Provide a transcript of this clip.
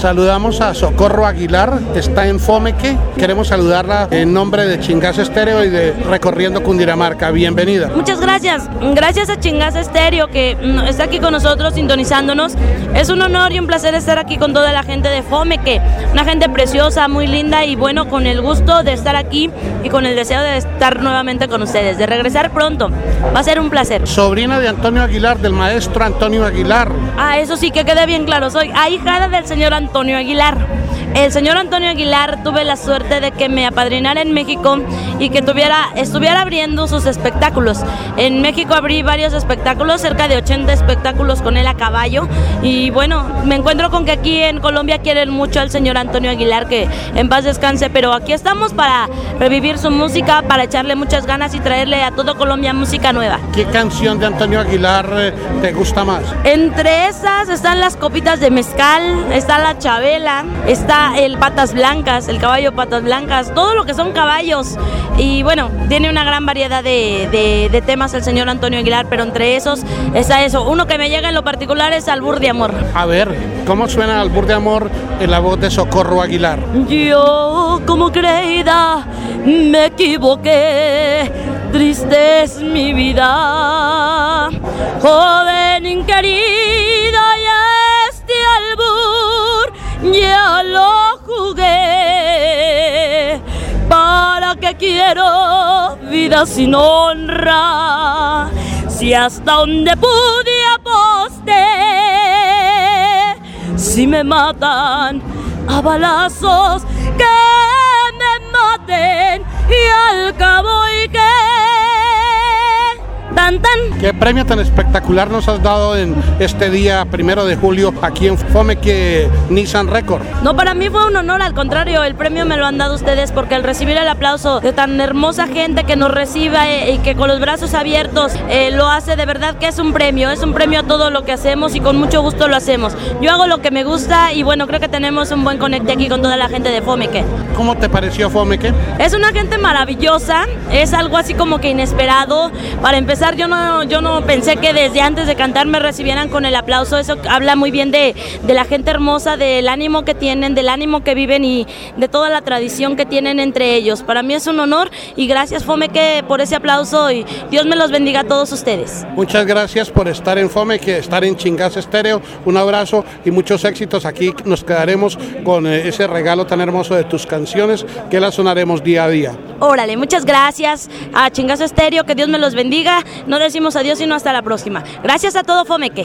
Saludamos a Socorro Aguilar, está en Fomeque. Queremos saludarla en nombre de Chingas Estéreo y de Recorriendo Cundinamarca. Bienvenida. Muchas gracias. Gracias a Chingas Estéreo que mm, está aquí con nosotros sintonizándonos. Es un honor y un placer estar aquí con toda la gente de Fomeque. Una gente preciosa, muy linda y bueno, con el gusto de estar aquí y con el deseo de estar nuevamente con ustedes, de regresar pronto. Va a ser un placer. Sobrina de Antonio Aguilar, del maestro Antonio Aguilar. Ah, eso sí que quede bien claro. Soy ahijada del señor Antonio Aguilar. El señor Antonio Aguilar tuve la suerte de que me apadrinara en México y que tuviera, estuviera abriendo sus espectáculos. En México abrí varios espectáculos, cerca de 80 espectáculos con él a caballo. Y bueno, me encuentro con que aquí en Colombia quieren mucho al señor Antonio Aguilar, que en paz descanse, pero aquí estamos para revivir su música, para echarle muchas ganas y traerle a todo Colombia música nueva. ¿Qué canción de Antonio Aguilar eh, te gusta más? Entre esas están las copitas de mezcal, está la chabela, está el patas blancas, el caballo patas blancas, todo lo que son caballos. Y bueno, tiene una gran variedad de, temas el señor Antonio Aguilar, pero entre esos está eso. Uno que me llega en lo particular es Albur de Amor. A ver, ¿cómo suena Albur de Amor en la voz de Socorro Aguilar? Yo, como creída, me equivoqué. Triste es mi vida, joven inquerida, ¿Para qué quiero vida sin honra? Si hasta donde pude aposté, si me matan a balazos, que me maten y al cabo que ¿Qué premio tan espectacular nos has dado en este día primero de julio aquí en Fomeque Nissan Record? No, para mí fue un honor, al contrario, el premio me lo han dado ustedes porque al recibir el aplauso de tan hermosa gente que nos reciba eh, y que con los brazos abiertos eh, lo hace de verdad que es un premio, es un premio a todo lo que hacemos y con mucho gusto lo hacemos. Yo hago lo que me gusta y bueno, creo que tenemos un buen conecte aquí con toda la gente de Fomeque. ¿Cómo te pareció Fomeque? Es una gente maravillosa, es algo así como que inesperado. Para empezar, yo no, yo no pensé que desde antes de cantar me recibieran con el aplauso. Eso habla muy bien de, de la gente hermosa, del ánimo que tienen, del ánimo que viven y de toda la tradición que tienen entre ellos. Para mí es un honor y gracias Fomeque por ese aplauso y Dios me los bendiga a todos ustedes. Muchas gracias por estar en Fomeque, estar en Chingas Estéreo. Un abrazo y muchos éxitos. Aquí nos quedaremos con eh, ese regalo tan hermoso de tus canciones que las sonaremos día a día. Órale, muchas gracias a Chingas Estéreo, que Dios me los bendiga. No decimos adiós sino hasta la próxima. Gracias a todo Fomeque.